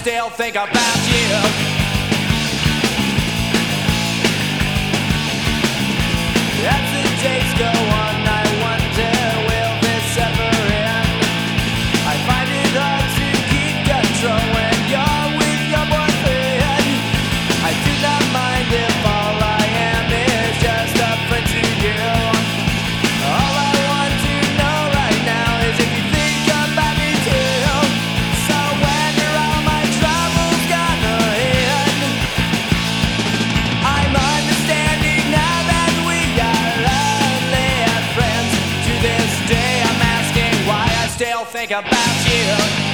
still think about you. still think about you.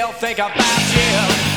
still think about you.